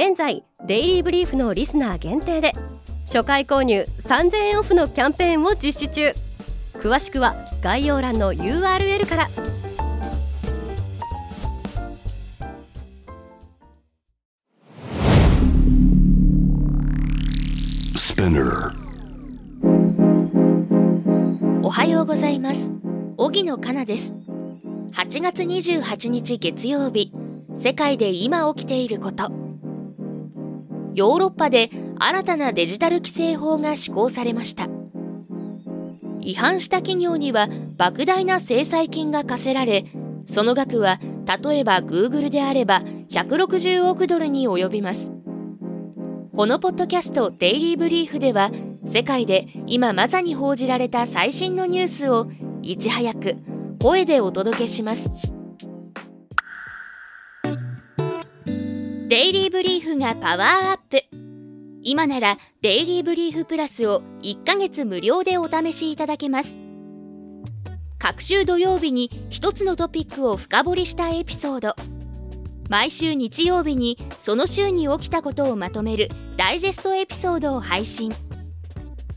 現在デイリーブリーフのリスナー限定で初回購入3000円オフのキャンペーンを実施中。詳しくは概要欄の URL から。おはようございます。荻野かなです。8月28日月曜日。世界で今起きていることヨーロッパで新たなデジタル規制法が施行されました。違反した企業には莫大な制裁金が課せられその額は例えば Google であれば160億ドルに及びます。このポッドキャスト「デイリー・ブリーフ」では世界で今まさに報じられた最新のニュースをいち早く声でお届けします。デイリーブリーフがパワーアップ。今ならデイリーブリーフプラスを1ヶ月無料でお試しいただけます。各週土曜日に一つのトピックを深掘りしたエピソード。毎週日曜日にその週に起きたことをまとめるダイジェストエピソードを配信。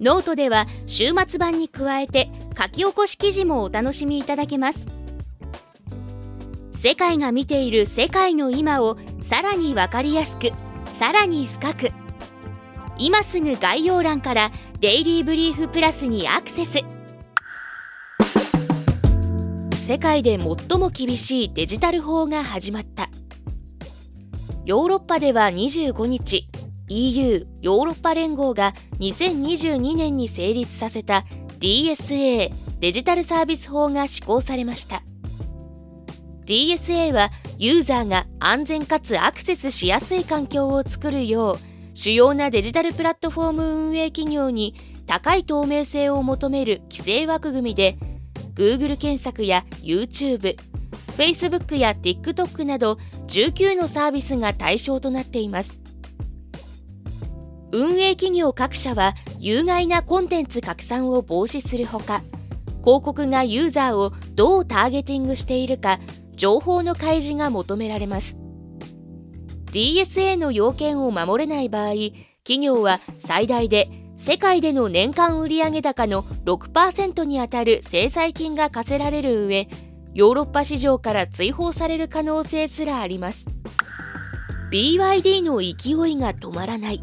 ノートでは週末版に加えて書き起こし記事もお楽しみいただけます。世界が見ている世界の今をさらに分かりやすくさらに深く。今すぐ概要欄から Daily Brief Plus にアクセス。世界で最も厳しいデジタル法が始まった。ヨーロッパでは25日 EU= ヨーロッパ連合が2022年に成立させた DSA デジタルサービス法が施行されました。DSA はユーザーが安全かつアクセスしやすい環境を作るよう主要なデジタルプラットフォーム運営企業に高い透明性を求める規制枠組みで Google 検索や YouTube、Facebook や TikTok など19のサービスが対象となっています。運営企業各社は有害なコンテンツ拡散を防止するほか広告がユーザーをどうターゲティングしているか情報の開示が求められます。DSA の要件を守れない場合企業は最大で世界での年間売上高の6%にあたる制裁金が課せられる上ヨーロッパ市場から追放される可能性すらあります。BYD の勢いが止まらない。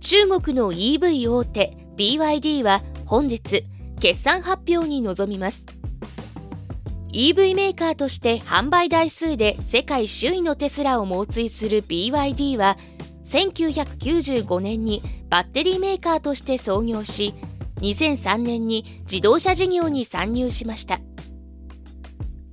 中国の EV 大手 BYD は本日決算発表に臨みます。EV メーカーとして販売台数で世界首位のテスラを猛追する BYD は1995年にバッテリーメーカーとして創業し2003年に自動車事業に参入しました。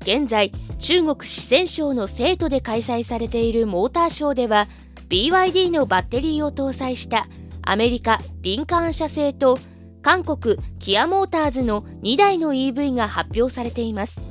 現在中国四川省の成都で開催されているモーターショーでは BYD のバッテリーを搭載したアメリカリンカーン社製と韓国キアモーターズの2台の EV が発表されています。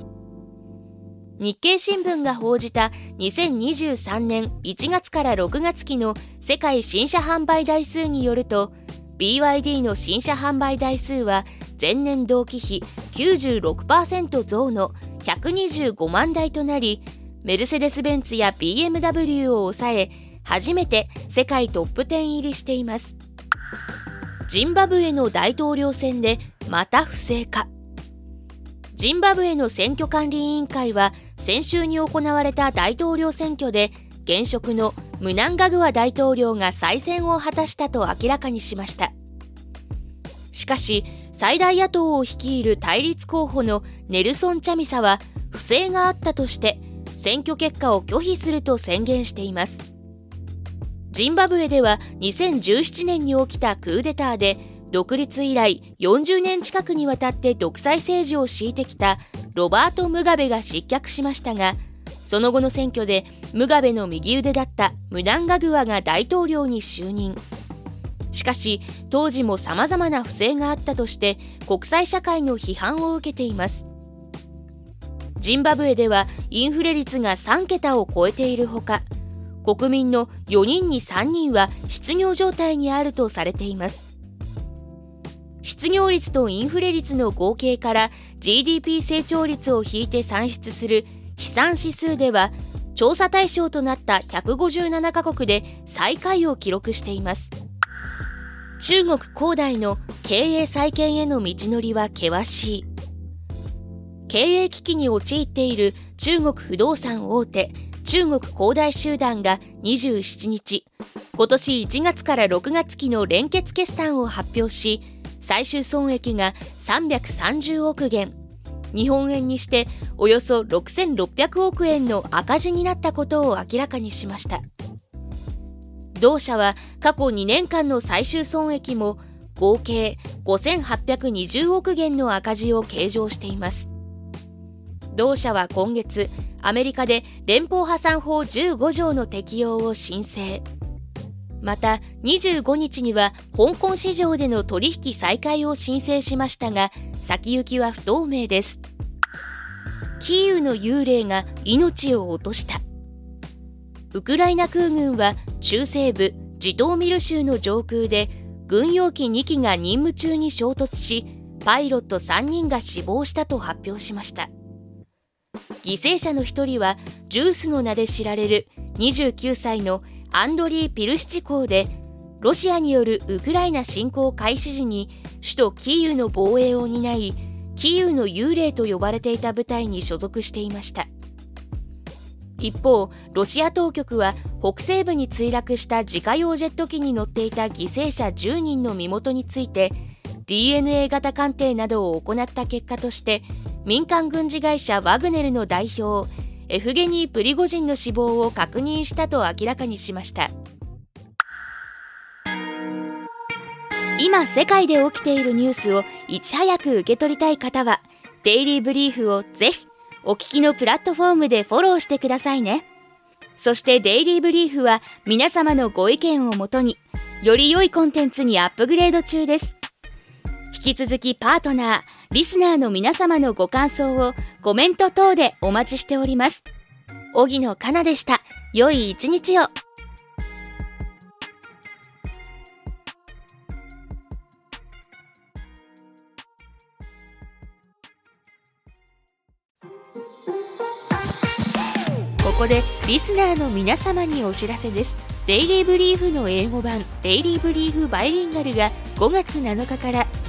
日経新聞が報じた2023年1月から6月期の世界新車販売台数によると BYD の新車販売台数は前年同期比96%増の125万台となりメルセデス・ベンツや BMW を抑え初めて世界トップ10入りしています。ジンバブエの大統領選でまた不正かジンバブエの選挙管理委員会は先週に行われた大統領選挙で現職のムナンガグア大統領が再選を果たしたと明らかにしました。しかし最大野党を率いる対立候補のネルソン・チャミサは不正があったとして選挙結果を拒否すると宣言しています。ジンバブエでは2017年に起きたクーデターで独立以来40年近くにわたって独裁政治を敷いてきたロバート・ムガベが失脚しましたがその後の選挙でムガベの右腕だったムダンガグアが大統領に就任。しかし当時も様々な不正があったとして国際社会の批判を受けています。ジンバブエではインフレ率が3桁を超えているほか国民の4人に3人は失業状態にあるとされています。失業率とインフレ率の合計から GDP 成長率を引いて算出する飛散指数では調査対象となった157カ国で最下位を記録しています。中国恒大の経営再建への道のりは険しい。経営危機に陥っている中国不動産大手中国恒大集団が27日今年1月から6月期の連結決算を発表し最終損益が330億元。日本円にしておよそ6600億円の赤字になったことを明らかにしました。同社は過去2年間の最終損益も合計5820億元の赤字を計上しています。同社は今月アメリカで連邦破産法15条の適用を申請。また25日には香港市場での取引再開を申請しましたが先行きは不透明です。キーウの幽霊が命を落とした。ウクライナ空軍は中西部ジトーミル州の上空で軍用機2機が任務中に衝突しパイロット3人が死亡したと発表しました。犠牲者の1人はジュースの名で知られる29歳のアンドリー・ピルシチ港でロシアによるウクライナ侵攻開始時に首都キーウの防衛を担いキーウの幽霊と呼ばれていた部隊に所属していました。一方ロシア当局は北西部に墜落した自家用ジェット機に乗っていた犠牲者10人の身元について DNA 型鑑定などを行った結果として民間軍事会社ワグネルの代表エフゲニー・プリゴジンの死亡を確認したと明らかにしました。今世界で起きているニュースをいち早く受け取りたい方はデイリーブリーフをぜひお聞きのプラットフォームでフォローしてくださいね。そしてデイリーブリーフは皆様のご意見をもとにより良いコンテンツにアップグレード中です。引き続きパートナー、リスナーの皆様のご感想をコメント等でお待ちしております。荻野かなでした。良い一日を。ここでリスナーの皆様にお知らせです。 Daily Brief の英語版 Daily Brief Bilingual が5月7日から